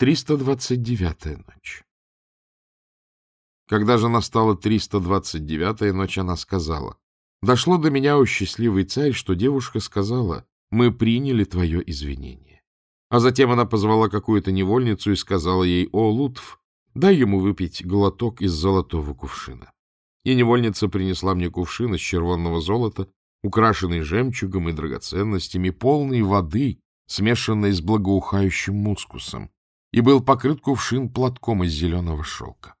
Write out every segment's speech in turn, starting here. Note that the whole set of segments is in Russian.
329-я ночь. Когда же настала 329-я ночь, она сказала, «Дошло до меня, о счастливый царь, что девушка сказала, мы приняли твое извинение». А затем она позвала какую-то невольницу и сказала ей, «О, Лутф, дай ему выпить глоток из золотого кувшина». И невольница принесла мне кувшин из червонного золота, украшенный жемчугом и драгоценностями, полный воды, смешанной с благоухающим мускусом, и был покрыт кувшин платком из зеленого шелка.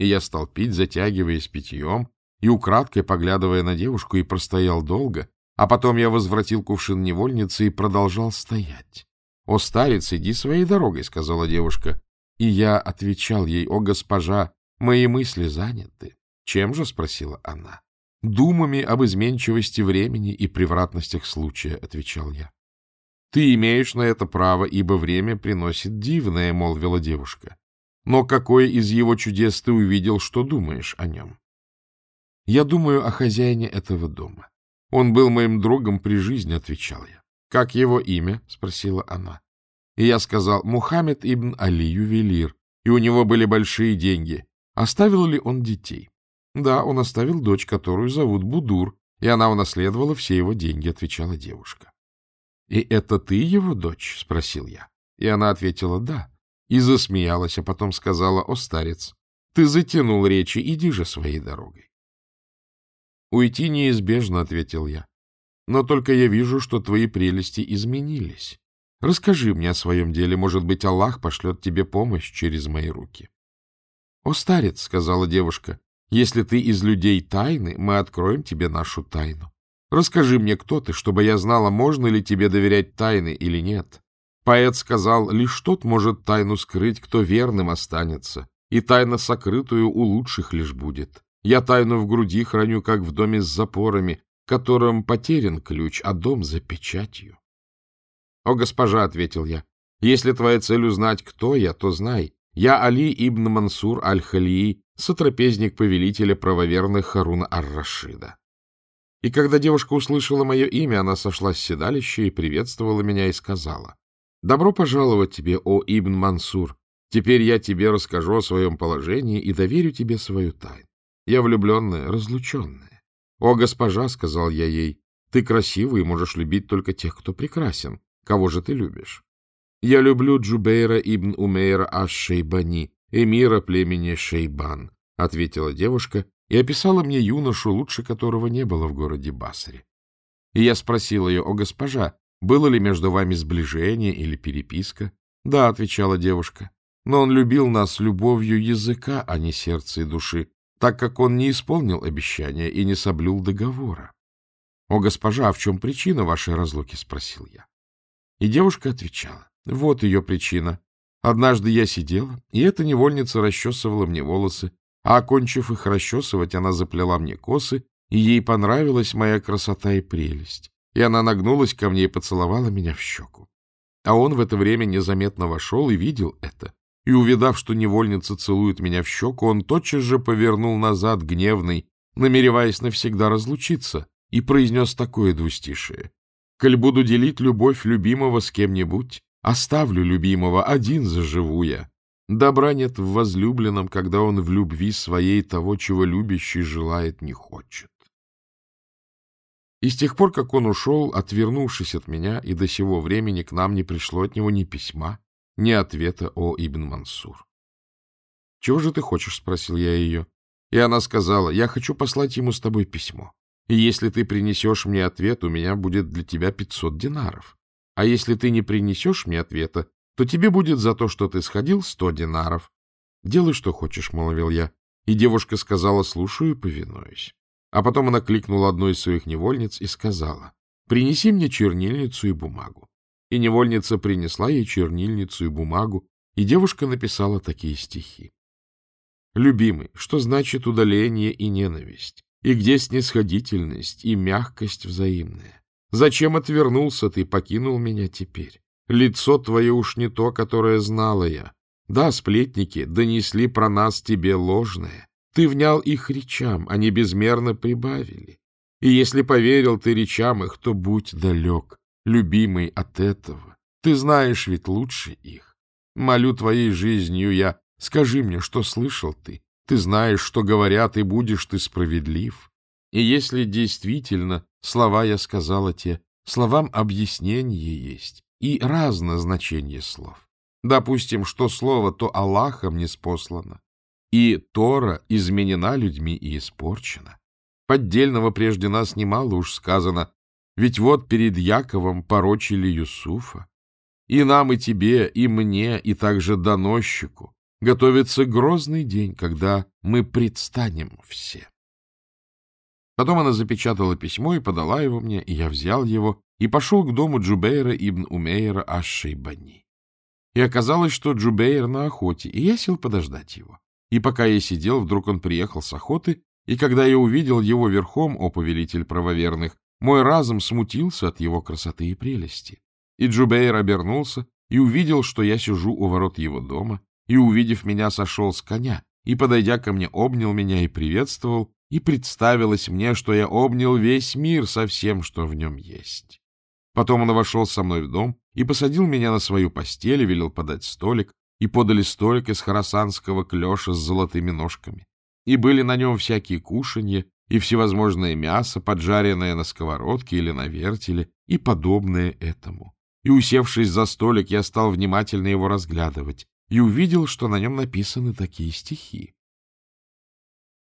И я стал пить, затягиваясь питьем, и украдкой поглядывая на девушку, и простоял долго, а потом я возвратил кувшин невольнице и продолжал стоять. — О, старец, иди своей дорогой, — сказала девушка. И я отвечал ей, — О, госпожа, мои мысли заняты. — Чем же? — спросила она. — Думами об изменчивости времени и превратностях случая, — отвечал я. Ты имеешь на это право, ибо время приносит дивное, — молвила девушка. Но какой из его чудес ты увидел, что думаешь о нем? Я думаю о хозяине этого дома. Он был моим другом при жизни, — отвечал я. Как его имя? — спросила она. И я сказал, Мухаммед ибн Али, ювелир, и у него были большие деньги. Оставил ли он детей? Да, он оставил дочь, которую зовут Будур, и она унаследовала все его деньги, — отвечала девушка. — И это ты его дочь? — спросил я. И она ответила «да». И засмеялась, а потом сказала «О, старец, ты затянул речи, иди же своей дорогой». «Уйти неизбежно», — ответил я. «Но только я вижу, что твои прелести изменились. Расскажи мне о своем деле, может быть, Аллах пошлет тебе помощь через мои руки». «О, старец», — сказала девушка, — «если ты из людей тайны, мы откроем тебе нашу тайну. Расскажи мне, кто ты, чтобы я знала, можно ли тебе доверять тайны или нет. Поэт сказал, лишь тот может тайну скрыть, кто верным останется, и тайна сокрытую у лучших лишь будет. Я тайну в груди храню, как в доме с запорами, которым потерян ключ, а дом за печатью. — О, госпожа, — ответил я, — если твоя цель узнать, кто я, то знай. Я Али ибн Мансур аль-Халии, сотрапезник повелителя правоверных Харуна ар-Рашида. И когда девушка услышала мое имя, она сошла с седалища и приветствовала меня и сказала, «Добро пожаловать тебе, о Ибн Мансур! Теперь я тебе расскажу о своем положении и доверю тебе свою тайну. Я влюбленная, разлученная. О, госпожа, — сказал я ей, — ты красивый и можешь любить только тех, кто прекрасен. Кого же ты любишь? Я люблю Джубейра ибн Умейра аш-Шейбани, эмира племени Шейбан, — ответила девушка и описала мне юношу, лучше которого не было в городе Басаре. И я спросил ее, о госпожа, было ли между вами сближение или переписка? Да, отвечала девушка, но он любил нас любовью языка, а не сердца и души, так как он не исполнил обещания и не соблюл договора. — О, госпожа, а в чем причина вашей разлуки? — спросил я. И девушка отвечала. Вот ее причина. Однажды я сидела, и эта невольница расчесывала мне волосы, а, окончив их расчесывать, она заплела мне косы, и ей понравилась моя красота и прелесть. И она нагнулась ко мне и поцеловала меня в щеку. А он в это время незаметно вошел и видел это. И, увидав, что невольница целует меня в щеку, он тотчас же повернул назад гневный, намереваясь навсегда разлучиться, и произнес такое двустишее. «Коль буду делить любовь любимого с кем-нибудь, оставлю любимого, один заживу я, Добра нет в возлюбленном, когда он в любви своей того, чего любящий желает, не хочет. И с тех пор, как он ушел, отвернувшись от меня, и до сего времени к нам не пришло от него ни письма, ни ответа о Ибн Мансур. — Чего же ты хочешь? — спросил я ее. И она сказала, — я хочу послать ему с тобой письмо. И если ты принесешь мне ответ, у меня будет для тебя пятьсот динаров. А если ты не принесешь мне ответа, то тебе будет за то, что ты сходил, сто динаров. — Делай, что хочешь, — молвил я. И девушка сказала, — слушаю и повинуюсь. А потом она кликнула одну из своих невольниц и сказала, — принеси мне чернильницу и бумагу. И невольница принесла ей чернильницу и бумагу, и девушка написала такие стихи. «Любимый, что значит удаление и ненависть? И где снисходительность и мягкость взаимная? Зачем отвернулся ты, покинул меня теперь? Лицо твое уж не то, которое знала я. Да, сплетники донесли про нас тебе ложное. Ты внял их речам, они безмерно прибавили. И если поверил ты речам их, то будь далек, любимый от этого. Ты знаешь ведь лучше их. Молю твоей жизнью я, скажи мне, что слышал ты? Ты знаешь, что говорят, и будешь ты справедлив. И если действительно слова я сказала те, словам объяснение есть, и разное значение слов. Допустим, что слово то Аллахом не спослано, и Тора изменена людьми и испорчена. Поддельного прежде нас немало уж сказано, ведь вот перед Яковом порочили Юсуфа. И нам, и тебе, и мне, и также доносчику готовится грозный день, когда мы предстанем все. Потом она запечатала письмо и подала его мне, и я взял его и пошел к дому Джубейра ибн Умейра Аш-Шейбани. И оказалось, что Джубейр на охоте, и я сел подождать его. И пока я сидел, вдруг он приехал с охоты, и когда я увидел его верхом, о повелитель правоверных, мой разум смутился от его красоты и прелести. И Джубейр обернулся и увидел, что я сижу у ворот его дома, и, увидев меня, сошел с коня, и, подойдя ко мне, обнял меня и приветствовал, и представилось мне, что я обнял весь мир со всем, что в нем есть. Потом он вошел со мной в дом и посадил меня на свою постель и велел подать столик, и подали столик из хоросанского клеша с золотыми ножками. И были на нем всякие кушанья, и всевозможное мясо, поджаренное на сковородке или на вертеле, и подобное этому. И, усевшись за столик, я стал внимательно его разглядывать и увидел, что на нем написаны такие стихи.